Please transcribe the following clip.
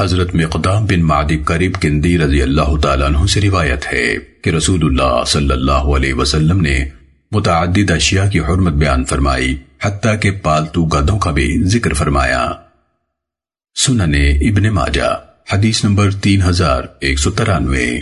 حضرت مقدام بن معدب قریب کندی رضی اللہ تعالیٰ عنہ سے روایت ہے کہ رسول اللہ صلی اللہ علیہ وسلم نے متعدد اشیاء کی حرمت بیان فرمائی، حتیٰ کہ پالتو گدوں کا بھی ذکر فرمایا۔ سننے ابن ماجہ، حدیث نمبر تین ہزار ایک سو ترانوے۔